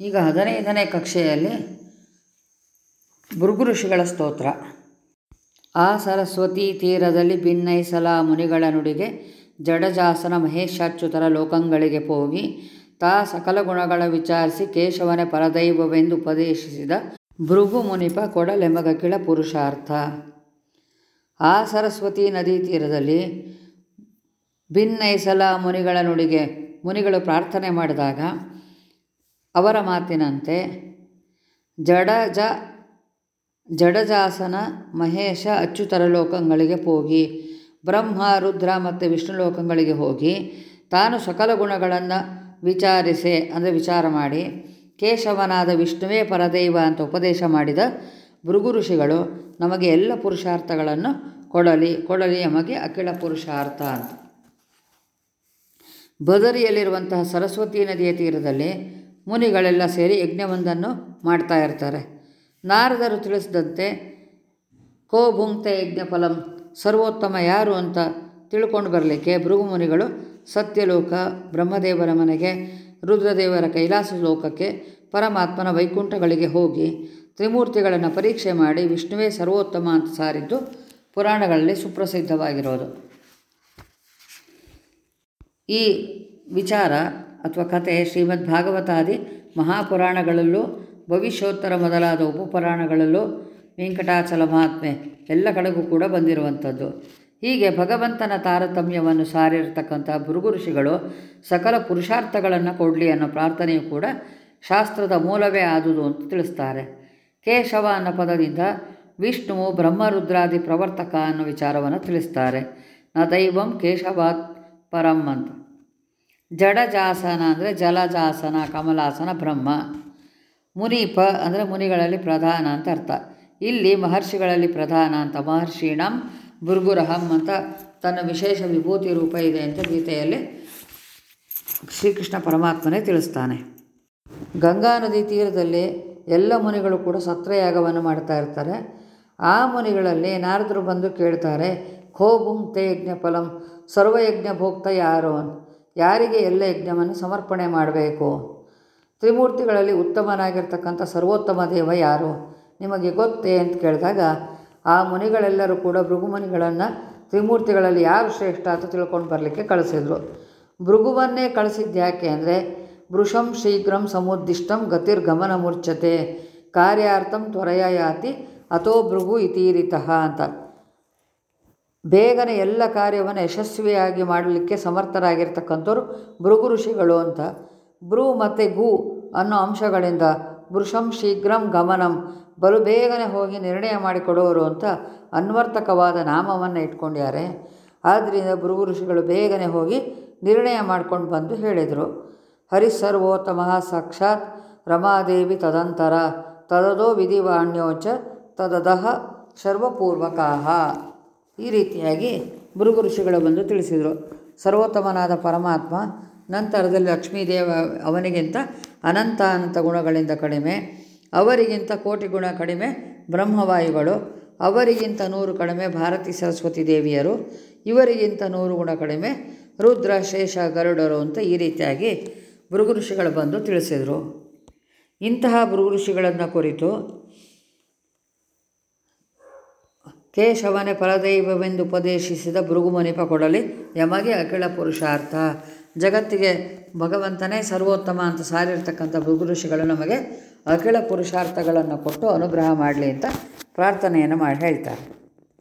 ಈಗ ಹದಿನೈದನೇ ಕಕ್ಷೆಯಲ್ಲಿ ಭೃಗು ಋಷಿಗಳ ಸ್ತೋತ್ರ. ಆ ಸರಸ್ವತಿ ತೀರದಲ್ಲಿ ಭಿನ್ನೈಸಲ ಮುನಿಗಳ ನುಡಿಗೆ ಜಡಜಾಸನ ಮಹೇಶಾಚ್ಯುತರ ಲೋಕಂಗಳಿಗೆ ಹೋಗಿ ತಾ ಸಕಲ ಗುಣಗಳ ವಿಚಾರಿಸಿ ಕೇಶವನೇ ಪರದೈವವೆಂದು ಉಪದೇಶಿಸಿದ ಭೃಗು ಮುನಿಪ ಕೊಡಲೆಮಗಕಿಳ ಪುರುಷಾರ್ಥ. ಆ ಸರಸ್ವತಿ ನದಿ ತೀರದಲ್ಲಿ ಭಿನ್ನೈಸಲ ಮುನಿಗಳ ನುಡಿಗೆ ಮುನಿಗಳು ಪ್ರಾರ್ಥನೆ ಮಾಡಿದಾಗ ಅವರ ಮಾತಿನಂತೆ, ಜಡಜ, ಜಡಜಾಸನ ಮಹೇಶ ಅಚ್ಯುತರ ಲೋಕಗಳಿಗೆ ಹೋಗಿ, ಬ್ರಹ್ಮ, ರುದ್ರ ಮತ್ತು ವಿಷ್ಣು ಲೋಕಗಳಿಗೆ ಹೋಗಿ, ತಾನು ಸಕಲ ಗುಣಗಳನ್ನು ವಿಚಾರಿಸಿ, ಅಂದರೆ ವಿಚಾರ ಮಾಡಿ, ಕೇಶವನಾದ ವಿಷ್ಣುವೇ ಪರದೈವ ಅಂತ ಉಪದೇಶ ಮಾಡಿದ ಭೃಗು ಋಷಿಗಳು ನಮಗೆ ಎಲ್ಲ ಪುರುಷಾರ್ಥಗಳನ್ನು ಕೊಡಲಿ ಕೊಡಲಿ ನಮಗೆ ಅಖಿಳ ಪುರುಷಾರ್ಥ ಅಂತ. ಬದರಿಯಲ್ಲಿರುವಂತಹ ಸರಸ್ವತಿ ನದಿಯ ತೀರದಲ್ಲಿ ಮುನಿಗಳೆಲ್ಲ ಸೇರಿ ಯಜ್ಞವೊಂದನ್ನು ಮಾಡ್ತಾ ಇರ್ತಾರೆ. ನಾರದರು ತಿಳಿಸಿದಂತೆ, ಕೋ ಭುಂಕ್ತೆ ಯಜ್ಞ ಫಲಂ ಸರ್ವೋತ್ತಮ ಯಾರು ಅಂತ ತಿಳ್ಕೊಂಡು ಬರಲಿಕ್ಕೆ ಭೃಗು ಮುನಿಗಳು ಸತ್ಯಲೋಕ, ಬ್ರಹ್ಮದೇವರ ಮನೆಗೆ, ರುದ್ರದೇವರ ಕೈಲಾಸ ಲೋಕಕ್ಕೆ ಪರಮಾತ್ಮನ ವೈಕುಂಠಗಳಿಗೆ ಹೋಗಿ ತ್ರಿಮೂರ್ತಿಗಳನ್ನು ಪರೀಕ್ಷೆ ಮಾಡಿ ವಿಷ್ಣುವೇ ಸರ್ವೋತ್ತಮ ಅಂತ ಸಾರಿದ್ದು ಪುರಾಣಗಳಲ್ಲಿ ಸುಪ್ರಸಿದ್ಧವಾಗಿರೋದು. ಈ ವಿಚಾರ ಅಥವಾ ಕತೆ ಶ್ರೀಮದ್ ಭಾಗವತಾದಿ ಮಹಾಪುರಾಣಗಳಲ್ಲೂ, ಭವಿಷ್ಯೋತ್ತರ ಮೊದಲಾದ ಉಪಪುರಾಣಗಳಲ್ಲೂ ವೆಂಕಟಾಚಲ ಮಹಾತ್ಮೆ ಎಲ್ಲ ಕಡೆಗೂ ಕೂಡ ಬಂದಿರುವಂಥದ್ದು. ಹೀಗೆ ಭಗವಂತನ ತಾರತಮ್ಯವನ್ನು ಸಾರಿರ್ತಕ್ಕಂಥ ಭೃಗು ಋಷಿಗಳು ಸಕಲ ಪುರುಷಾರ್ಥಗಳನ್ನು ಕೊಡಲಿ ಅನ್ನೋ ಪ್ರಾರ್ಥನೆಯು ಕೂಡ ಶಾಸ್ತ್ರದ ಮೂಲವೇ ಆದುದು ಅಂತ ತಿಳಿಸ್ತಾರೆ. ಕೇಶವ ಅನ್ನೋ ಪದದಿಂದ ವಿಷ್ಣುವು ಬ್ರಹ್ಮರುದ್ರಾದಿ ಪ್ರವರ್ತಕ ಅನ್ನೋ ವಿಚಾರವನ್ನು ತಿಳಿಸ್ತಾರೆ. ನ ದೈವಂ ಕೇಶವಾತ್ ಪರಂ ಅಂತ. ಜಡಜಾಸನ ಅಂದರೆ ಜಲಜಾಸನ, ಕಮಲಾಸನ, ಬ್ರಹ್ಮ. ಮುನೀಪ ಅಂದರೆ ಮುನಿಗಳಲ್ಲಿ ಪ್ರಧಾನ ಅಂತ ಅರ್ಥ. ಇಲ್ಲಿ ಮಹರ್ಷಿಗಳಲ್ಲಿ ಪ್ರಧಾನ ಅಂತ ಮಹರ್ಷೀಣಂ ಭೃಗುರಹಂ ಅಂತ ತನ್ನ ವಿಶೇಷ ವಿಭೂತಿ ರೂಪ ಇದೆ ಅಂತ ಗೀತೆಯಲ್ಲಿ ಶ್ರೀಕೃಷ್ಣ ಪರಮಾತ್ಮನೇ ತಿಳಿಸ್ತಾನೆ. ಗಂಗಾ ನದಿ ತೀರದಲ್ಲಿ ಎಲ್ಲ ಮುನಿಗಳು ಕೂಡ ಸತ್ರಯಾಗವನ್ನು ಮಾಡ್ತಾ ಇರ್ತಾರೆ. ಆ ಮುನಿಗಳಲ್ಲಿ ನಾರದರು ಬಂದು ಕೇಳ್ತಾರೆ ಖೋ ಭುಂಕ್ತೆ ಯಜ್ಞ ಫಲಂ ಸರ್ವಯಜ್ಞ ಭೋಕ್ತ ಯಾರು ಯಾರಿಗೆ ಎಲ್ಲ ಯಜ್ಞವನ್ನು ಸಮರ್ಪಣೆ ಮಾಡಬೇಕು? ತ್ರಿಮೂರ್ತಿಗಳಲ್ಲಿ ಉತ್ತಮನಾಗಿರ್ತಕ್ಕಂಥ ಸರ್ವೋತ್ತಮ ದೇವ ಯಾರು? ನಿಮಗೆ ಗೊತ್ತೇ ಅಂತ ಕೇಳಿದಾಗ, ಆ ಮುನಿಗಳೆಲ್ಲರೂ ಕೂಡ ಭೃಗುಮುನಿಗಳನ್ನು ತ್ರಿಮೂರ್ತಿಗಳಲ್ಲಿ ಯಾರು ಶ್ರೇಷ್ಠ ಅಂತ ತಿಳ್ಕೊಂಡು ಬರಲಿಕ್ಕೆ ಕಳಿಸಿದರು. ಭೃಗುವನ್ನೇ ಕಳಿಸಿದ್ದು ಯಾಕೆ ಅಂದರೆ ಭೃಷಂ ಶೀಘ್ರಂ ಸಮುದ್ದಿಷ್ಟಂ ಗತಿರ್ಗಮನ ಮೂರ್ಛತೆ, ಕಾರ್ಯಾರ್ಥಂ ತ್ವರೆಯ ಯಾತಿ ಅಥೋ ಭೃಗು ಇತೀರಿತಃ ಅಂತ. ಬೇಗನೆ ಎಲ್ಲ ಕಾರ್ಯವನ್ನು ಯಶಸ್ವಿಯಾಗಿ ಮಾಡಲಿಕ್ಕೆ ಸಮರ್ಥರಾಗಿರ್ತಕ್ಕಂಥವ್ರು ಭೃಗು ಋಷಿಗಳು ಅಂತ. ಭ್ರೂ ಮತ್ತು ಗು ಅನ್ನೋ ಅಂಶಗಳಿಂದ ವೃಷಂ ಶೀಘ್ರಂ ಗಮನಂ. ಬಲು ಬೇಗನೆ ಹೋಗಿ ನಿರ್ಣಯ ಮಾಡಿಕೊಡೋರು ಅಂತ ಅನ್ವರ್ತಕವಾದ ನಾಮವನ್ನು ಇಟ್ಕೊಂಡ್ಯಾರೆ ಆದ್ದರಿಂದ ಭೃಗು ಋಷಿಗಳು ಬೇಗನೆ ಹೋಗಿ ನಿರ್ಣಯ ಮಾಡ್ಕೊಂಡು ಬಂದು ಹೇಳಿದರು. ಹರಿಸರ್ವೋತ್ತಮ ಸಾಕ್ಷಾತ್ ರಮಾದೇವಿ ತದಂತರ ತದದೋ ವಿಧಿವಾಣ್ಯೋಚ ತದದಹ ಸರ್ವಪೂರ್ವಕಾಹ. ಈ ರೀತಿಯಾಗಿ ಭೃಗು ಋಷಿಗಳು ಬಂದು ತಿಳಿಸಿದರು. ಸರ್ವೋತ್ತಮನಾದ ಪರಮಾತ್ಮ, ನಂತರದಲ್ಲಿ ಲಕ್ಷ್ಮೀದೇವ ಅವನಿಗಿಂತ ಅನಂತ ಅನಂತ ಗುಣಗಳಿಂದ ಕಡಿಮೆ, ಅವರಿಗಿಂತ ಕೋಟಿ ಗುಣ ಕಡಿಮೆ ಬ್ರಹ್ಮವಾಯುಗಳು, ಅವರಿಗಿಂತ ನೂರು ಕಡಿಮೆ ಭಾರತಿ ಸರಸ್ವತಿ ದೇವಿಯರು, ಇವರಿಗಿಂತ ನೂರು ಗುಣ ಕಡಿಮೆ ರುದ್ರ, ಶೇಷ, ಗರುಡರು ಅಂತ ಈ ರೀತಿಯಾಗಿ ಭೃಗು ಋಷಿಗಳು ಬಂದು ತಿಳಿಸಿದರು. ಇಂತಹ ಭೃಗು ಋಷಿಗಳನ್ನು ಕುರಿತು ಕೇಶವನೇ ಪರದೈವವೆಂದು ಉಪದೇಶಿಸಿದ ಭೃಗುಮನಿಪ ಕೊಡಲಿ ಯಮಗೆ ಅಖಿಳ ಪುರುಷಾರ್ಥ. ಜಗತ್ತಿಗೆ ಭಗವಂತನೇ ಸರ್ವೋತ್ತಮ ಅಂತ ಸಾರಿರ್ತಕ್ಕಂಥ ಭೃಗು ಋಷಿಗಳು ನಮಗೆ ಅಖಿಳ ಪುರುಷಾರ್ಥಗಳನ್ನು ಕೊಟ್ಟು ಅನುಗ್ರಹ ಮಾಡಲಿ ಅಂತ ಪ್ರಾರ್ಥನೆಯನ್ನು ಮಾಡಿ ಹೇಳ್ತಾರೆ.